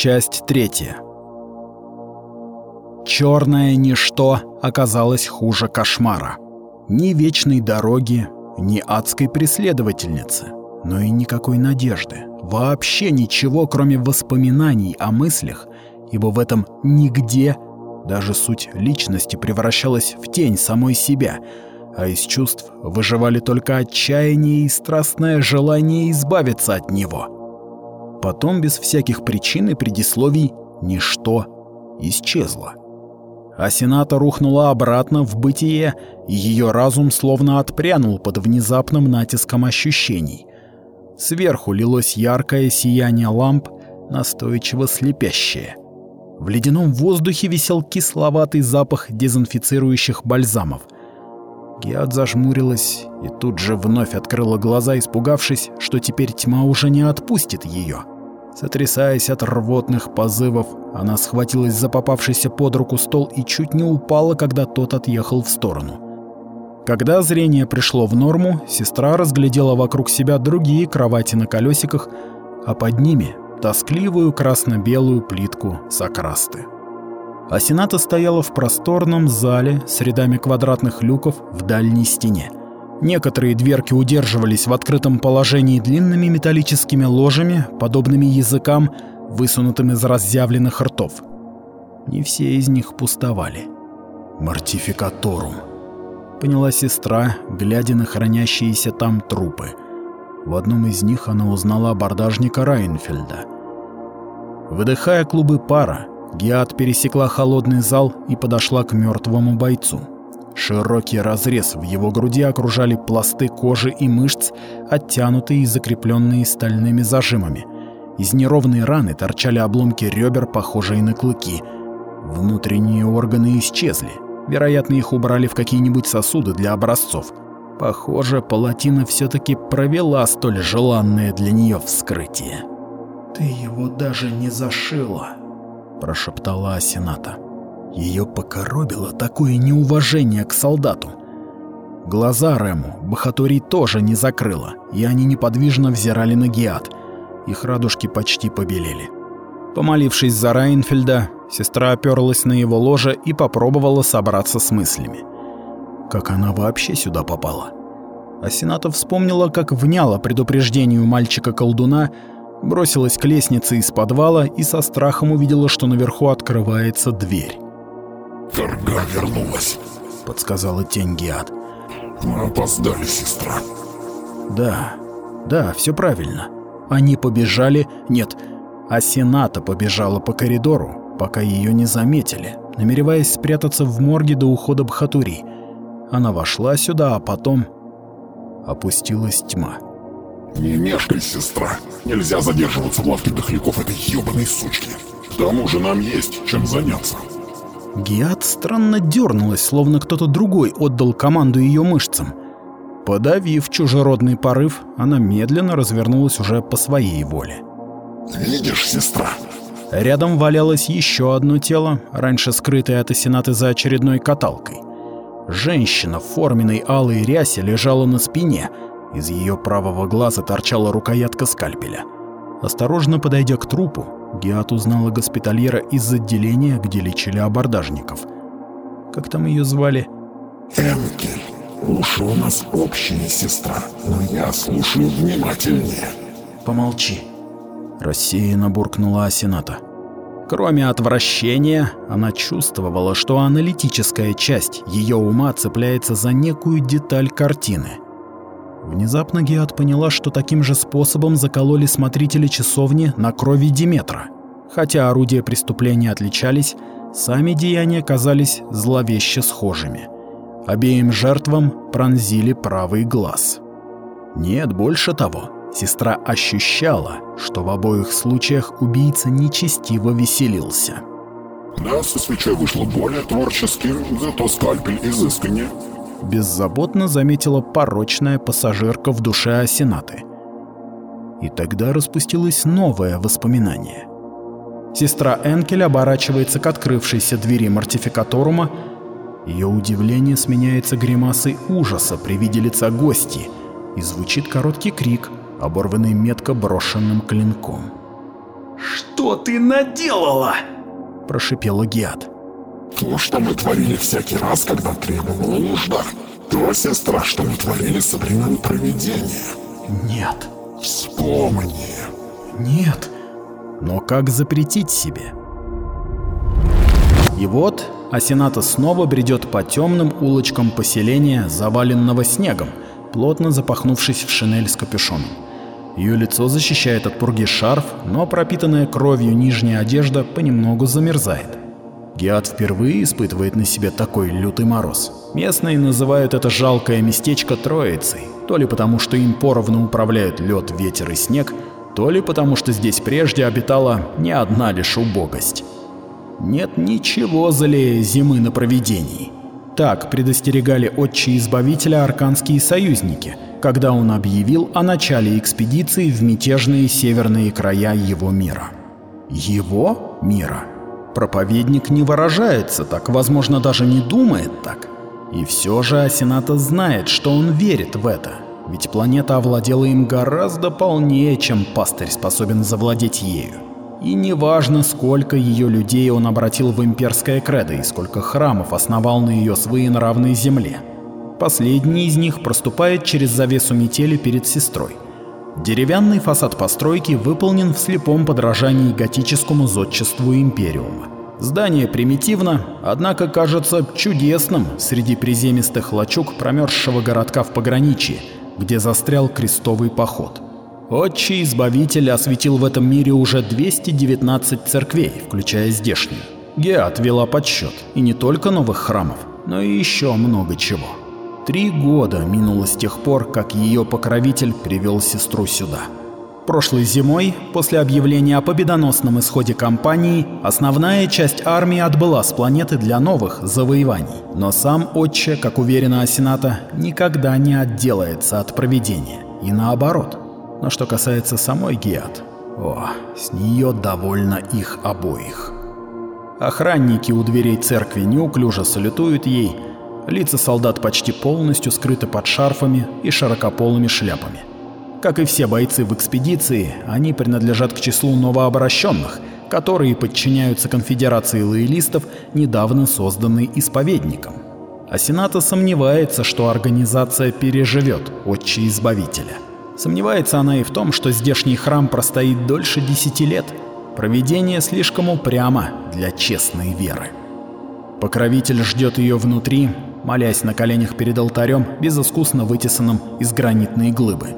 Часть третья. Черное ничто оказалось хуже кошмара. Ни вечной дороги, ни адской преследовательницы, но и никакой надежды. Вообще ничего, кроме воспоминаний о мыслях, ибо в этом нигде даже суть личности превращалась в тень самой себя, а из чувств выживали только отчаяние и страстное желание избавиться от него. Потом без всяких причин и предисловий ничто исчезло. А Сената рухнула обратно в бытие, и ее разум словно отпрянул под внезапным натиском ощущений. Сверху лилось яркое сияние ламп, настойчиво слепящее. В ледяном воздухе висел кисловатый запах дезинфицирующих бальзамов. Гиат зажмурилась и тут же вновь открыла глаза, испугавшись, что теперь тьма уже не отпустит ее. Сотрясаясь от рвотных позывов, она схватилась за попавшийся под руку стол и чуть не упала, когда тот отъехал в сторону. Когда зрение пришло в норму, сестра разглядела вокруг себя другие кровати на колесиках, а под ними тоскливую красно-белую плитку сокрасты. Асената стояла в просторном зале с рядами квадратных люков в дальней стене. Некоторые дверки удерживались в открытом положении длинными металлическими ложами, подобными языкам, высунутым из разъявленных ртов. Не все из них пустовали. «Мортификаторум», — поняла сестра, глядя на хранящиеся там трупы. В одном из них она узнала абордажника Райнфельда. Выдыхая клубы пара, Гиат пересекла холодный зал и подошла к мертвому бойцу. Широкий разрез в его груди окружали пласты кожи и мышц, оттянутые и закрепленные стальными зажимами. Из неровной раны торчали обломки ребер, похожие на клыки. Внутренние органы исчезли. Вероятно, их убрали в какие-нибудь сосуды для образцов. Похоже, Палатина все таки провела столь желанное для нее вскрытие. «Ты его даже не зашила», – прошептала Асената. Ее покоробило такое неуважение к солдату. Глаза Рему Бахатури тоже не закрыла, и они неподвижно взирали на Гиат. Их радужки почти побелели. Помолившись за Райнфельда, сестра оперлась на его ложе и попробовала собраться с мыслями. Как она вообще сюда попала? Асената вспомнила, как вняла предупреждению мальчика-колдуна, бросилась к лестнице из подвала и со страхом увидела, что наверху открывается дверь. «Карга вернулась», — подсказала тень Гиат. «Мы опоздали, сестра». «Да, да, все правильно. Они побежали... Нет, а Сената побежала по коридору, пока ее не заметили, намереваясь спрятаться в морге до ухода Бхатури. Она вошла сюда, а потом... Опустилась тьма. «Не мешкай, сестра. Нельзя задерживаться в лавке дохляков этой ёбаной сучки. К тому же нам есть чем заняться». Гиат странно дернулась, словно кто-то другой отдал команду ее мышцам. Подавив чужеродный порыв, она медленно развернулась уже по своей воле. «Видишь, сестра?» Рядом валялось еще одно тело, раньше скрытое от Асенаты за очередной каталкой. Женщина в форменной алой рясе лежала на спине, из ее правого глаза торчала рукоятка скальпеля. Осторожно подойдя к трупу, Гиат узнала госпитальера из отделения, где лечили абордажников. Как там ее звали? Энкель. Уши у нас общие, сестра, но я слушаю внимательнее. Помолчи. Рассеянно буркнула Асената. Кроме отвращения, она чувствовала, что аналитическая часть ее ума цепляется за некую деталь картины. Внезапно Геат поняла, что таким же способом закололи смотрители часовни на крови Диметра. Хотя орудия преступления отличались, сами деяния казались зловеще схожими. Обеим жертвам пронзили правый глаз. Нет, больше того, сестра ощущала, что в обоих случаях убийца нечестиво веселился. Да, со свечой вышло более творчески, зато скальпель изысканнее беззаботно заметила порочная пассажирка в душе Асенаты. И тогда распустилось новое воспоминание. Сестра Энкель оборачивается к открывшейся двери мортификаторума. Ее удивление сменяется гримасой ужаса при виде лица гости, и звучит короткий крик, оборванный метко брошенным клинком. «Что?» Ты наделала? Прошипела Гиат. То, что мы творили всякий раз, когда требовала нужда. То, сестра, что мы творили со времен проведения. Нет. Вспомни. Нет. Но как запретить себе? И вот Асената снова бредет по темным улочкам поселения, заваленного снегом, плотно запахнувшись в шинель с капюшоном. Ее лицо защищает от пурги шарф, но пропитанная кровью нижняя одежда понемногу замерзает. Геат впервые испытывает на себе такой лютый мороз. Местные называют это жалкое местечко Троицей, то ли потому, что им поровну управляют лед, ветер и снег, то ли потому, что здесь прежде обитала не одна лишь убогость. Нет ничего злее зимы на проведении. Так предостерегали отчи избавителя арканские союзники, когда он объявил о начале экспедиции в мятежные северные края его мира. Его мира? Проповедник не выражается так, возможно, даже не думает так. И все же Асената знает, что он верит в это, ведь планета овладела им гораздо полнее, чем пастырь способен завладеть ею. И неважно, сколько ее людей он обратил в имперское кредо и сколько храмов основал на ее своенравной земле. Последний из них проступает через завесу метели перед сестрой. Деревянный фасад постройки выполнен в слепом подражании готическому зодчеству Империума. Здание примитивно, однако кажется чудесным среди приземистых лачуг промерзшего городка в пограничье, где застрял крестовый поход. Отчий Избавитель осветил в этом мире уже 219 церквей, включая здешнюю. Геат вела подсчет, и не только новых храмов, но и еще много чего. Три года минуло с тех пор, как ее покровитель привел сестру сюда. Прошлой зимой, после объявления о победоносном исходе кампании, основная часть армии отбыла с планеты для новых завоеваний. Но сам отче, как уверена Асената, никогда не отделается от проведения. И наоборот – но что касается самой Гиат, о, с нее довольно их обоих. Охранники у дверей церкви неуклюже салютуют ей, лица солдат почти полностью скрыты под шарфами и широкополыми шляпами. Как и все бойцы в экспедиции, они принадлежат к числу новообращенных, которые подчиняются конфедерации лоялистов, недавно созданной исповедником. А Сената сомневается, что организация переживет отче Избавителя. Сомневается она и в том, что здешний храм простоит дольше десяти лет. Проведение слишком упрямо для честной веры. Покровитель ждет ее внутри, молясь на коленях перед алтарем, безыскусно вытесанным из гранитной глыбы.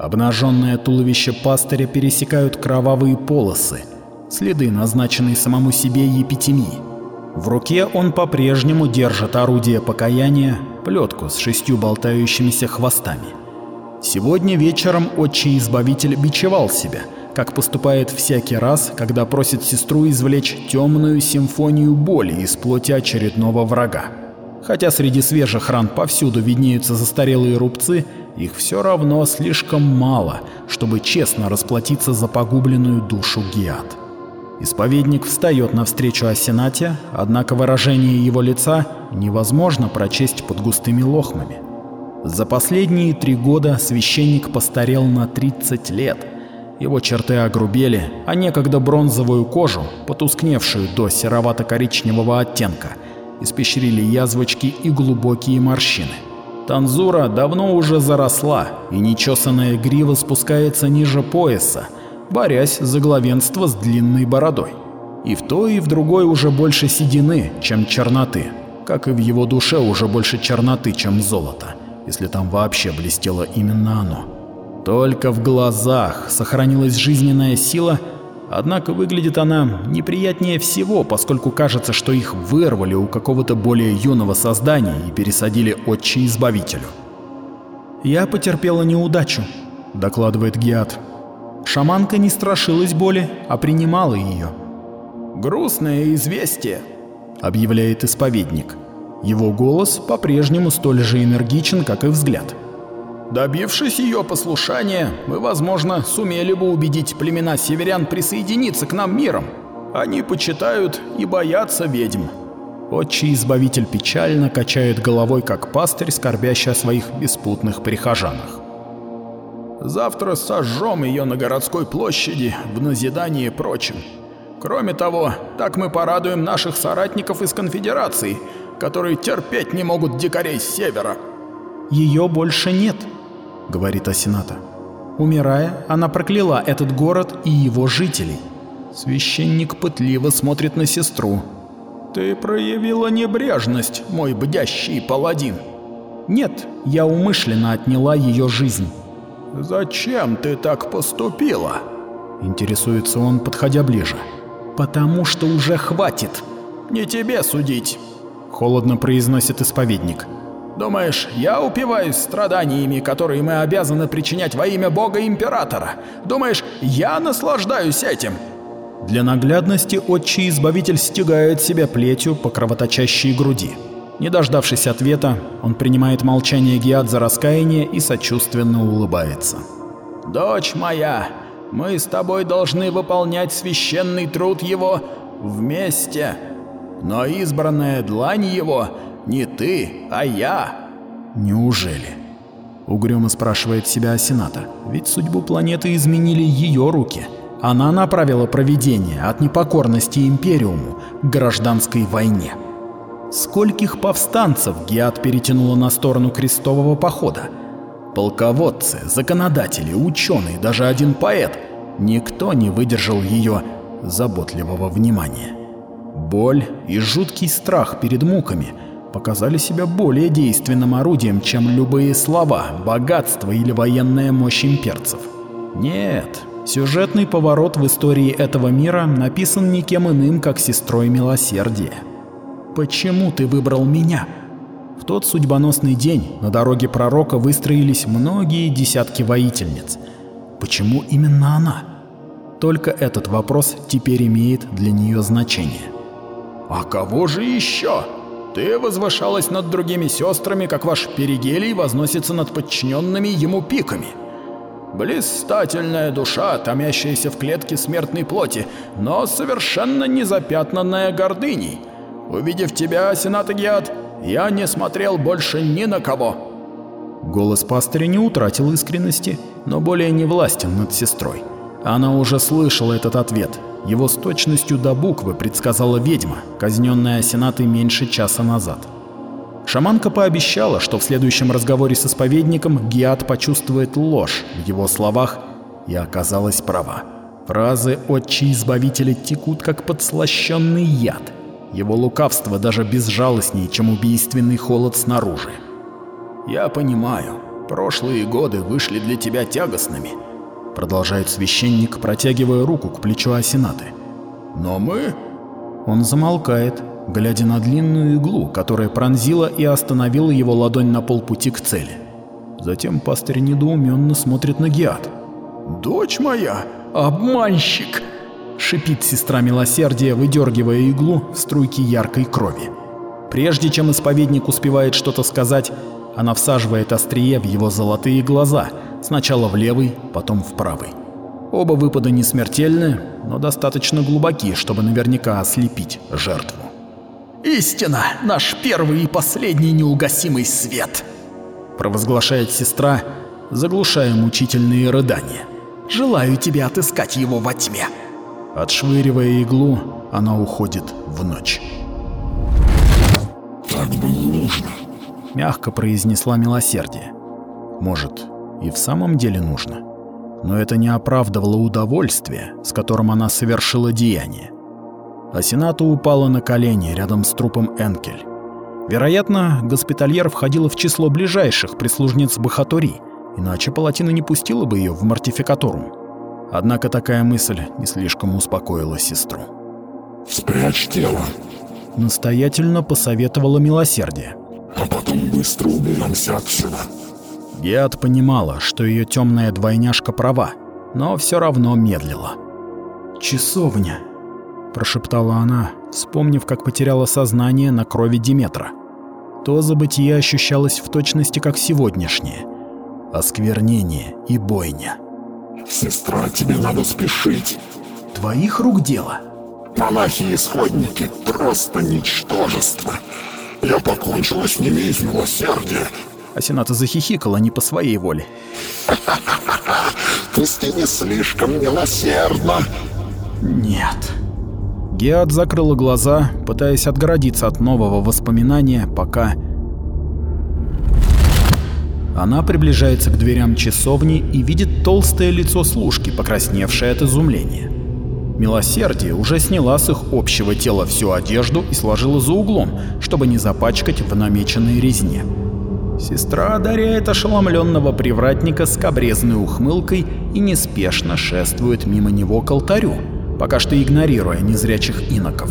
Обнаженное туловище пастыря пересекают кровавые полосы, следы, назначенные самому себе епитемии. В руке он по-прежнему держит орудие покаяния, плетку с шестью болтающимися хвостами. Сегодня вечером отчий избавитель бичевал себя, как поступает всякий раз, когда просит сестру извлечь темную симфонию боли из плоти очередного врага. Хотя среди свежих ран повсюду виднеются застарелые рубцы, их все равно слишком мало, чтобы честно расплатиться за погубленную душу Гиат. Исповедник встает навстречу Асенате, однако выражение его лица невозможно прочесть под густыми лохмами. За последние три года священник постарел на 30 лет. Его черты огрубели, а некогда бронзовую кожу, потускневшую до серовато-коричневого оттенка, испещрили язвочки и глубокие морщины. Танзура давно уже заросла, и нечесанная грива спускается ниже пояса, борясь за главенство с длинной бородой. И в той, и в другой уже больше седины, чем черноты, как и в его душе уже больше черноты, чем золота если там вообще блестело именно оно. Только в глазах сохранилась жизненная сила, однако выглядит она неприятнее всего, поскольку кажется, что их вырвали у какого-то более юного создания и пересадили отче избавителю. «Я потерпела неудачу», — докладывает Гиат. Шаманка не страшилась боли, а принимала ее. «Грустное известие», — объявляет исповедник. Его голос по-прежнему столь же энергичен, как и взгляд. Добившись ее послушания, мы, возможно, сумели бы убедить племена северян присоединиться к нам миром. Они почитают и боятся ведьм. Отчий избавитель печально качает головой, как пастырь, скорбящий о своих беспутных прихожанах. Завтра сожжем ее на городской площади в назидание прочим. Кроме того, так мы порадуем наших соратников из Конфедерации, которые терпеть не могут дикарей с севера. Ее больше нет, говорит Асената. Умирая, она прокляла этот город и его жителей. Священник пытливо смотрит на сестру. Ты проявила небрежность, мой бдящий паладин. Нет, я умышленно отняла ее жизнь. Зачем ты так поступила? Интересуется он, подходя ближе. Потому что уже хватит. Не тебе судить, холодно произносит исповедник. Думаешь, я упиваюсь страданиями, которые мы обязаны причинять во имя Бога Императора? Думаешь, я наслаждаюсь этим? Для наглядности отчий избавитель стягает себя плетью по кровоточащей груди. Не дождавшись ответа, он принимает молчание Гиат за раскаяние и сочувственно улыбается. «Дочь моя, мы с тобой должны выполнять священный труд его вместе, но избранная длань его не ты, а я». «Неужели?» — угрюмо спрашивает себя Асената, ведь судьбу планеты изменили ее руки. Она направила провидение от непокорности Империуму к гражданской войне. Скольких повстанцев Гиат перетянула на сторону крестового похода? Полководцы, законодатели, ученые, даже один поэт. Никто не выдержал ее заботливого внимания. Боль и жуткий страх перед муками показали себя более действенным орудием, чем любые слова, богатство или военная мощь имперцев. Нет, сюжетный поворот в истории этого мира написан никем иным, как сестрой милосердия. Почему ты выбрал меня? В тот судьбоносный день на дороге пророка выстроились многие десятки воительниц. Почему именно она? Только этот вопрос теперь имеет для нее значение. «А кого же еще? Ты возвышалась над другими сестрами, как ваш Перигелий возносится над подчиненными ему пиками. Блистательная душа, томящаяся в клетке смертной плоти, но совершенно не запятнанная гордыней». Увидев тебя, Сенат Гиат, я не смотрел больше ни на кого. Голос пастыря не утратил искренности, но более не властен над сестрой. Она уже слышала этот ответ. Его с точностью до буквы предсказала ведьма, казненная Сенатой меньше часа назад. Шаманка пообещала, что в следующем разговоре с исповедником Гиат почувствует ложь в его словах, и оказалась права. Фразы «Отче Избавителя» текут, как подслащенный яд – его лукавство даже безжалостнее, чем убийственный холод снаружи. «Я понимаю, прошлые годы вышли для тебя тягостными», продолжает священник, протягивая руку к плечу Асенаты. «Но мы...» Он замолкает, глядя на длинную иглу, которая пронзила и остановила его ладонь на полпути к цели. Затем пастырь недоуменно смотрит на Гиат. «Дочь моя, обманщик!» шипит сестра милосердия, выдергивая иглу в струйки яркой крови. Прежде чем исповедник успевает что-то сказать, она всаживает острие в его золотые глаза, сначала в левый, потом в правый. Оба выпада не смертельны, но достаточно глубоки, чтобы наверняка ослепить жертву. «Истина — наш первый и последний неугасимый свет!» провозглашает сестра, заглушая мучительные рыдания. «Желаю тебе отыскать его во тьме!» Отшвыривая иглу, она уходит в ночь. «Так было нужно», — мягко произнесла милосердие. Может, и в самом деле нужно. Но это не оправдывало удовольствия, с которым она совершила деяние. Асената упала на колени рядом с трупом Энкель. Вероятно, госпитальер входила в число ближайших прислужниц Бахатури, иначе Палатина не пустила бы ее в мортификаторум. Однако такая мысль не слишком успокоила сестру. «Спрячь тело», — настоятельно посоветовала милосердие. «А потом быстро уберемся отсюда». Геат понимала, что ее темная двойняшка права, но все равно медлила. «Часовня», — прошептала она, вспомнив, как потеряла сознание на крови Диметра. То забытие ощущалось в точности как сегодняшнее. Осквернение и бойня. Сестра, тебе надо спешить. Твоих рук дело. Монахи-исходники — просто ничтожество. Я покончила с ними из милосердия. Асената захихикала не по своей воле. Пусть и не слишком милосердно. Нет. Геат закрыла глаза, пытаясь отгородиться от нового воспоминания, пока... Она приближается к дверям часовни и видит толстое лицо служки, покрасневшее от изумления. Милосердие уже сняла с их общего тела всю одежду и сложила за углом, чтобы не запачкать в намеченной резне. Сестра одаряет ошеломленного привратника с кабрезной ухмылкой и неспешно шествует мимо него к алтарю, пока что игнорируя незрячих иноков.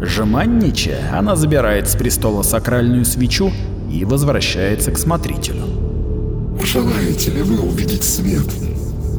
Жеманничая, она забирает с престола сакральную свечу и возвращается к смотрителю. Желаете ли вы увидеть свет?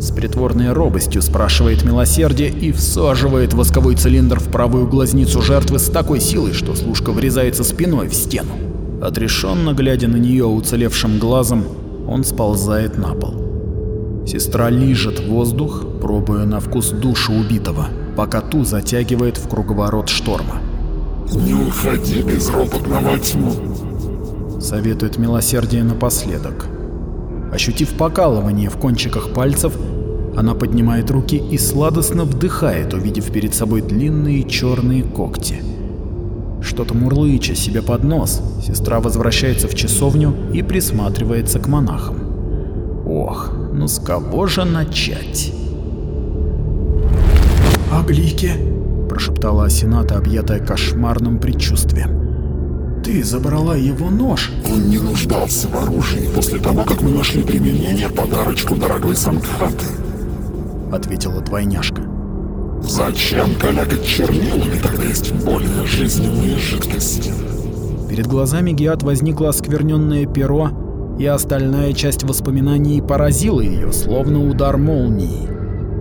С притворной робостью спрашивает милосердие и всаживает восковой цилиндр в правую глазницу жертвы с такой силой, что служка врезается спиной в стену. Отрешенно глядя на нее уцелевшим глазом, он сползает на пол. Сестра лижет воздух, пробуя на вкус душу убитого, пока ту затягивает в круговорот шторма. «Не уходи безропотно во тьму», — советует милосердие напоследок. Ощутив покалывание в кончиках пальцев, она поднимает руки и сладостно вдыхает, увидев перед собой длинные черные когти. Что-то мурлыча себе под нос, сестра возвращается в часовню и присматривается к монахам. Ох, ну с кого же начать? «Аглике», — прошептала Асената, объятая кошмарным предчувствием. «Ты забрала его нож?» Он не нуждался в оружии после того, как мы нашли применение подарочку дорогой Санкхаты. Ответила двойняшка. Зачем калякать чернилами, когда есть более жизненные жидкости? Перед глазами Геат возникло оскверненное перо, и остальная часть воспоминаний поразила ее, словно удар молнии.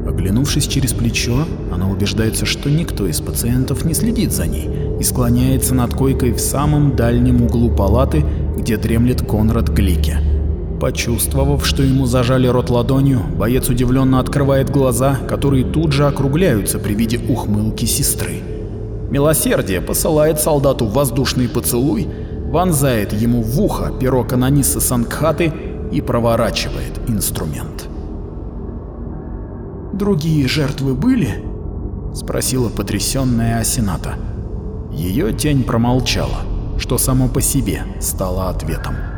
Оглянувшись через плечо, она убеждается, что никто из пациентов не следит за ней и склоняется над койкой в самом дальнем углу палаты, где дремлет Конрад Глике. Почувствовав, что ему зажали рот ладонью, боец удивленно открывает глаза, которые тут же округляются при виде ухмылки сестры. Милосердие посылает солдату воздушный поцелуй, вонзает ему в ухо перо канониса Сангхаты и проворачивает инструмент. «Другие жертвы были?» — спросила потрясенная Асената. Ее тень промолчала, что само по себе стало ответом.